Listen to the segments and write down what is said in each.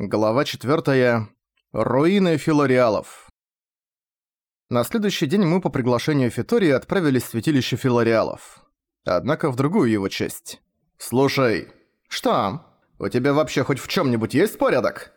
Глава 4. Руины филореалов. На следующий день мы по приглашению Фитории отправились в святилище филореалов. Однако в другую его часть. «Слушай, что? У тебя вообще хоть в чем-нибудь есть порядок?»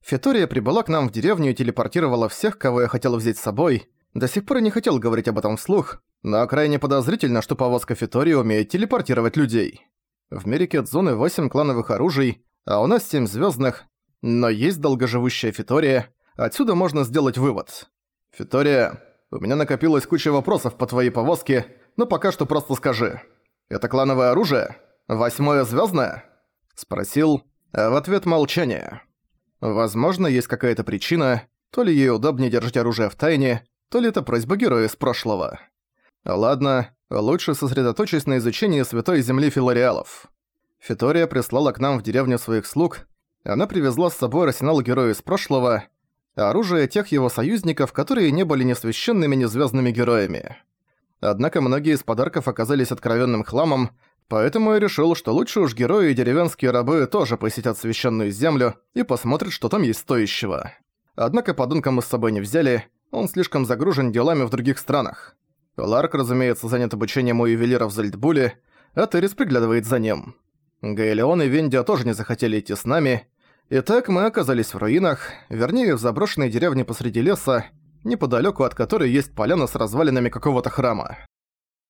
Фитория прибыла к нам в деревню и телепортировала всех, кого я хотел взять с собой. До сих пор не хотел говорить об этом вслух, но крайне подозрительно, что повозка Фитории умеет телепортировать людей. В мире Кетзуны 8 клановых оружий, а у нас 7 звездных, но есть долгоживущая Фитория, отсюда можно сделать вывод. Фитория, у меня накопилась куча вопросов по твоей повозке, но пока что просто скажи. Это клановое оружие? Восьмое звездное? Спросил, а в ответ молчание. Возможно, есть какая-то причина, то ли ей удобнее держать оружие в тайне, то ли это просьба героя из прошлого. Ладно, лучше сосредоточусь на изучении Святой Земли Филариалов. Фитория прислала к нам в деревню своих слуг, она привезла с собой арсенал героя из прошлого, оружие тех его союзников, которые не были ни священными, ни звездными героями. Однако многие из подарков оказались откровенным хламом, поэтому я решил, что лучше уж герои и деревенские рабы тоже посетят священную землю и посмотрят, что там есть стоящего. Однако подонка мы с собой не взяли, он слишком загружен делами в других странах. Ларк, разумеется, занят обучением у ювелира в Зальдбуле, а Террис приглядывает за ним. Гаэлеон и Вендио тоже не захотели идти с нами, Итак, мы оказались в руинах, вернее, в заброшенной деревне посреди леса, неподалеку от которой есть поляна с развалинами какого-то храма.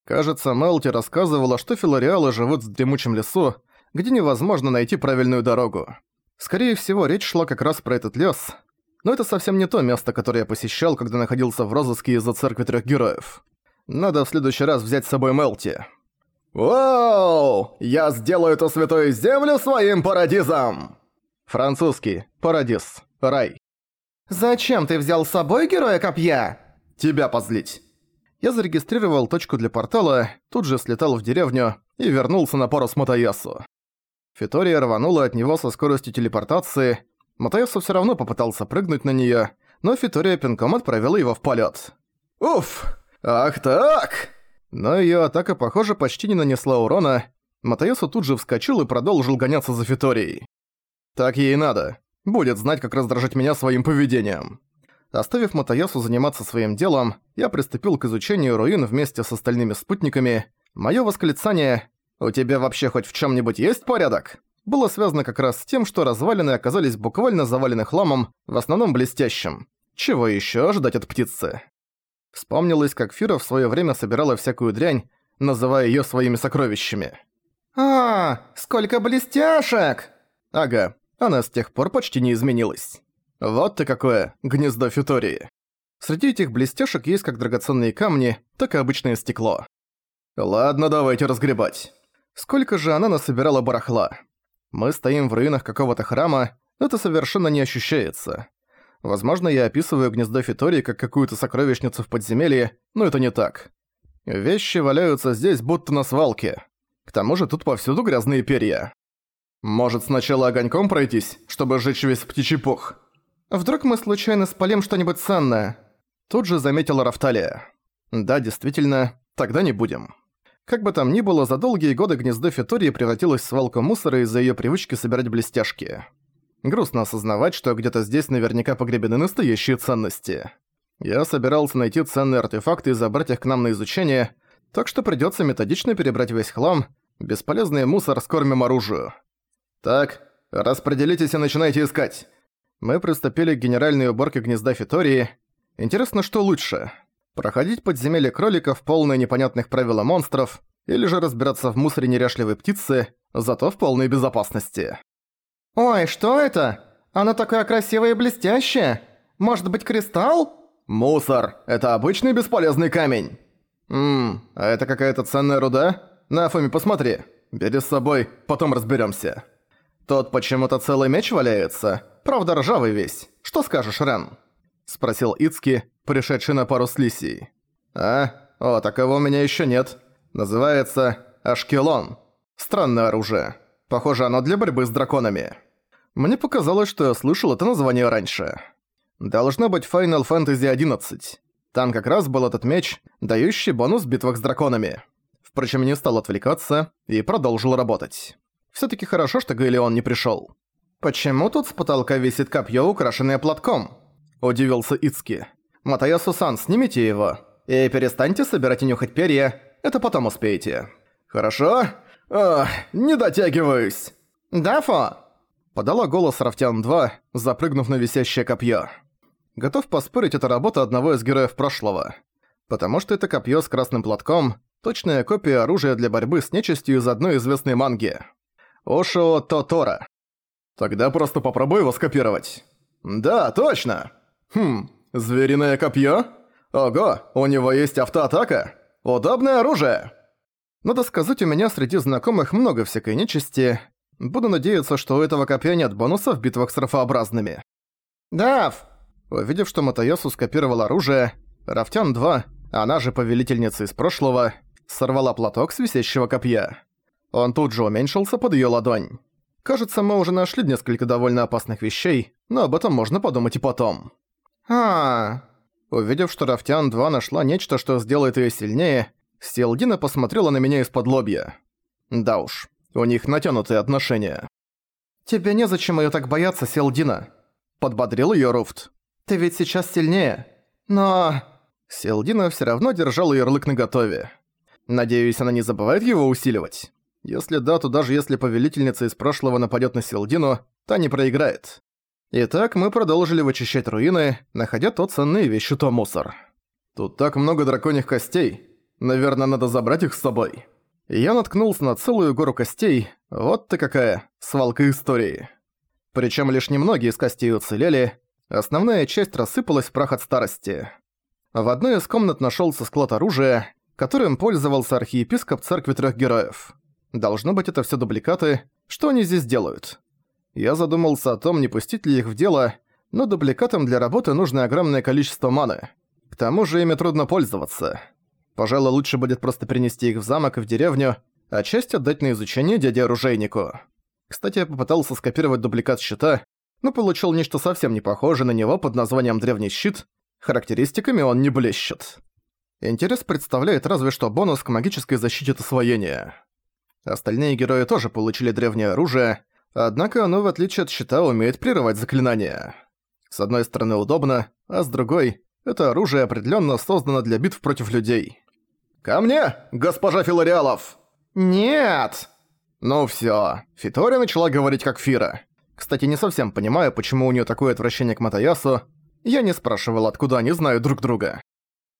Кажется, Мелти рассказывала, что филореалы живут в дремучем лесу, где невозможно найти правильную дорогу. Скорее всего, речь шла как раз про этот лес, но это совсем не то место, которое я посещал, когда находился в розыске из-за церкви трех героев. Надо в следующий раз взять с собой Мелти. «Вау! Я сделаю эту святую землю своим парадизом!» Французский. Парадис. Рай. «Зачем ты взял с собой героя копья?» «Тебя позлить». Я зарегистрировал точку для портала, тут же слетал в деревню и вернулся на пару с Мотоясу. Фитория рванула от него со скоростью телепортации. Мотоясу всё равно попытался прыгнуть на неё, но Фитория пинком отправила его в полёт. «Уф! Ах так!» Но её атака, похоже, почти не нанесла урона. Мотоясу тут же вскочил и продолжил гоняться за Фиторией. Так ей и надо. Будет знать, как раздражать меня своим поведением. Оставив Матаясу заниматься своим делом, я приступил к изучению руин вместе с остальными спутниками. Моё восклицание «У тебя вообще хоть в чём-нибудь есть порядок?» было связано как раз с тем, что развалины оказались буквально завалены хламом, в основном блестящим. Чего ещё ожидать от птицы? Вспомнилось, как Фира в своё время собирала всякую дрянь, называя её своими сокровищами. «А, сколько блестяшек!» Ага, она с тех пор почти не изменилась. Вот ты какое, гнездо Фитории. Среди этих блестяшек есть как драгоценные камни, так и обычное стекло. Ладно, давайте разгребать. Сколько же она насобирала барахла? Мы стоим в руинах какого-то храма, но это совершенно не ощущается. Возможно, я описываю гнездо Фитории как какую-то сокровищницу в подземелье, но это не так. Вещи валяются здесь будто на свалке. К тому же тут повсюду грязные перья. Может, сначала огоньком пройтись, чтобы сжечь весь птичий пух? Вдруг мы случайно спалим что-нибудь ценное? Тут же заметила Рафталия. Да, действительно, тогда не будем. Как бы там ни было, за долгие годы гнездо Фитории превратилось в свалку мусора из-за её привычки собирать блестяшки. Грустно осознавать, что где-то здесь наверняка погребены настоящие ценности. Я собирался найти ценные артефакты и забрать их к нам на изучение, так что придётся методично перебрать весь хлам, бесполезный мусор скормим оружию. «Так, распределитесь и начинайте искать». Мы приступили к генеральной уборке гнезда Фитории. Интересно, что лучше? Проходить подземелье кроликов, полное непонятных правил монстров, или же разбираться в мусоре неряшливой птицы, зато в полной безопасности. «Ой, что это? Оно такое красивое и блестящее! Может быть, кристалл?» «Мусор! Это обычный бесполезный камень!» «Ммм, а это какая-то ценная руда? На, Фоми, посмотри. Бери с собой, потом разберемся. «Тот почему-то целый меч валяется, правда ржавый весь. Что скажешь, Рен?» Спросил Ицки, пришедший на пару с Лисией. «А? О, такого у меня еще нет. Называется Ашкелон. Странное оружие. Похоже, оно для борьбы с драконами. Мне показалось, что я слышал это название раньше. Должно быть Final Fantasy XI. Там как раз был этот меч, дающий бонус в битвах с драконами. Впрочем, не стал отвлекаться и продолжил работать. Всё-таки хорошо, что Гаэлеон не пришёл. «Почему тут с потолка висит копье, украшенное платком?» – удивился Ицки. «Матаясу-сан, снимите его. И перестаньте собирать и нюхать перья, это потом успеете». «Хорошо? Ах, не дотягиваюсь!» «Дафо!» – подала голос Рафтян-2, запрыгнув на висящее копье. Готов поспорить, это работа одного из героев прошлого. Потому что это копье с красным платком – точная копия оружия для борьбы с нечистью из одной известной манги. Ошо Тотора. Тогда просто попробуй его скопировать. Да, точно! Хм, звериное копье? Ого, у него есть автоатака? Удобное оружие! Надо сказать, у меня среди знакомых много всякой нечисти. Буду надеяться, что у этого копья нет бонуса в битвах с рафообразными. «Дав!» Увидев, что Матаясу скопировал оружие, Рафтян-2, она же повелительница из прошлого, сорвала платок с висящего копья. Он тут же уменьшился под её ладонь. Кажется, мы уже нашли несколько довольно опасных вещей, но об этом можно подумать и потом. а Увидев, что Рафтян-2 нашла нечто, что сделает её сильнее, Силдина посмотрела на меня из-под лобья. Да уж, у них натянутые отношения. «Тебе незачем её так бояться, Селдина», — подбодрил её Руфт. «Ты ведь сейчас сильнее. Но...» Селдина всё равно держала ярлык наготове. Надеюсь, она не забывает его усиливать. Если да, то даже если повелительница из прошлого нападёт на Селдину, та не проиграет. Итак, мы продолжили вычищать руины, находя тот ценные вещи, то мусор. Тут так много драконьих костей. Наверное, надо забрать их с собой. Я наткнулся на целую гору костей. Вот ты какая, свалка истории. Причем лишь немногие из костей уцелели, основная часть рассыпалась в прах от старости. В одной из комнат нашелся склад оружия, которым пользовался архиепископ церкви трех героев. Должно быть, это все дубликаты. Что они здесь делают? Я задумался о том, не пустить ли их в дело, но дубликатам для работы нужно огромное количество маны. К тому же ими трудно пользоваться. Пожалуй, лучше будет просто перенести их в замок и в деревню, а часть отдать на изучение дяде-оружейнику. Кстати, я попытался скопировать дубликат щита, но получил нечто совсем не похожее на него под названием «Древний щит». Характеристиками он не блещет. Интерес представляет разве что бонус к магической защите от освоения. Остальные герои тоже получили древнее оружие, однако оно, в отличие от щита, умеет прерывать заклинания. С одной стороны удобно, а с другой, это оружие определенно создано для битв против людей. «Ко мне, госпожа Филариалов!» «Нет!» Ну всё, Фитори начала говорить как Фира. Кстати, не совсем понимаю, почему у неё такое отвращение к Матаясу. Я не спрашивал, откуда они знают друг друга.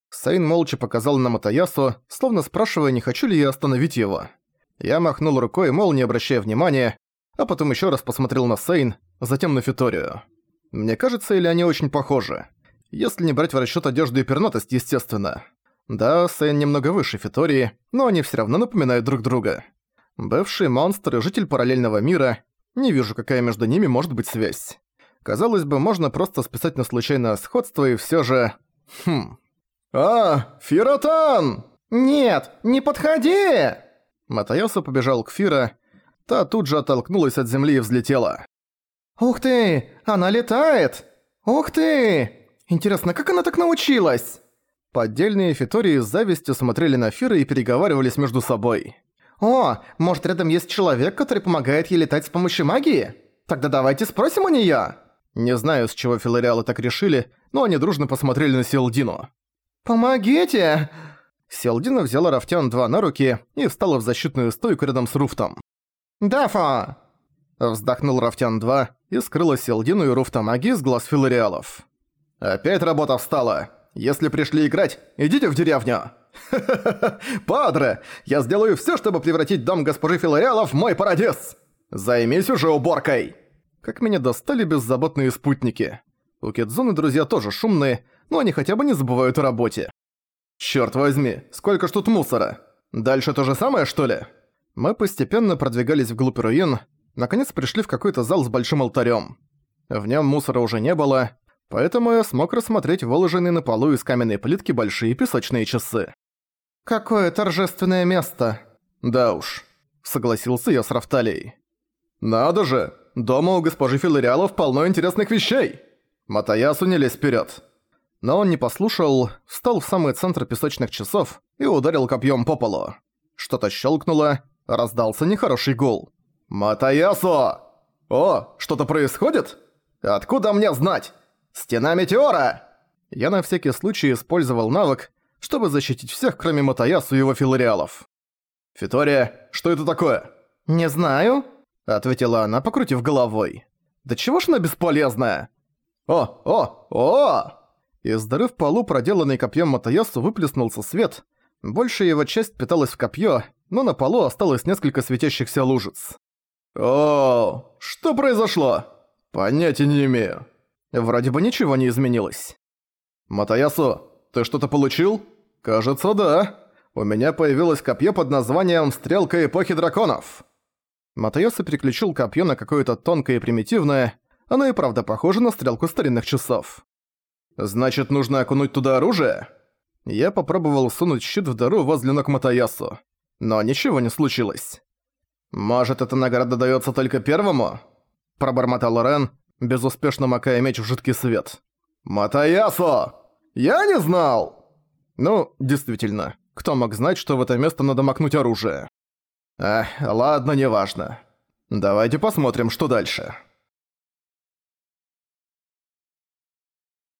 Сейн молча показал на Матаясу, словно спрашивая, не хочу ли я остановить его. Я махнул рукой, мол, не обращая внимания, а потом ещё раз посмотрел на Сейн, затем на Фиторию. Мне кажется, или они очень похожи. Если не брать в расчёт одежду и пернатость, естественно. Да, Сейн немного выше Фитории, но они всё равно напоминают друг друга. Бывший монстр и житель параллельного мира, не вижу, какая между ними может быть связь. Казалось бы, можно просто списать на случайное сходство и всё же... Хм... «А, Фиротан!» «Нет, не подходи!» Матаясу побежал к Фира, та тут же оттолкнулась от земли и взлетела. «Ух ты! Она летает! Ух ты! Интересно, как она так научилась?» Поддельные фитории с завистью смотрели на Фира и переговаривались между собой. «О, может рядом есть человек, который помогает ей летать с помощью магии? Тогда давайте спросим у неё!» Не знаю, с чего филариалы так решили, но они дружно посмотрели на Селдину. «Помогите!» Селдина взяла Рафтян 2 на руки и встала в защитную стойку рядом с Руфтом. «Дафа!» Вздохнул Рафтян 2 и скрыла Селдину и Руфта магии с глаз филариалов. «Опять работа встала! Если пришли играть, идите в деревню!» «Ха-ха-ха! Падре! Я сделаю всё, чтобы превратить дом госпожи Филариалов в мой парадис! Займись уже уборкой!» Как меня достали беззаботные спутники. У Кидзуны друзья тоже шумные, но они хотя бы не забывают о работе. Чёрт возьми, сколько ж тут мусора? Дальше то же самое, что ли? Мы постепенно продвигались вглубь руин, наконец пришли в какой-то зал с большим алтарем. В нем мусора уже не было, поэтому я смог рассмотреть выложенные на полу из каменной плитки большие песочные часы. «Какое торжественное место!» «Да уж», — согласился я с Рафталией. «Надо же! Дома у госпожи Филариалов полно интересных вещей!» Матаясу не лезь вперед. Но он не послушал, встал в самый центр песочных часов и ударил копьем по полу. Что-то щелкнуло, раздался нехороший гул. «Матаясу!» О, что-то происходит? Откуда мне знать? Стена метеора! Я на всякий случай использовал навык, чтобы защитить всех, кроме Матаясу и его филариалов. «Фитория, что это такое?» «Не знаю», — ответила она, покрутив головой. «Да чего ж она бесполезная?» «О, о, о!» Из дыры в полу, проделанной копьем Матаясу, выплеснулся свет. Большая его часть питалась в копье, но на полу осталось несколько светящихся лужиц. «О, что произошло?» «Понятия не имею». Вроде бы ничего не изменилось. «Матаясу, ты что-то получил?» «Кажется, да. У меня появилось копье под названием «Стрелка эпохи драконов». Матаясу переключил копье на какое-то тонкое и примитивное, оно и правда похоже на стрелку старинных часов. «Значит, нужно окунуть туда оружие?» Я попробовал сунуть щит в дыру возле ног Матаясу, но ничего не случилось. «Может, эта награда даётся только первому?» Пробормотал Рен, безуспешно макая меч в жидкий свет. «Матаясу! Я не знал!» Ну, действительно, кто мог знать, что в это место надо макнуть оружие? Эх, ладно, неважно. Давайте посмотрим, что дальше.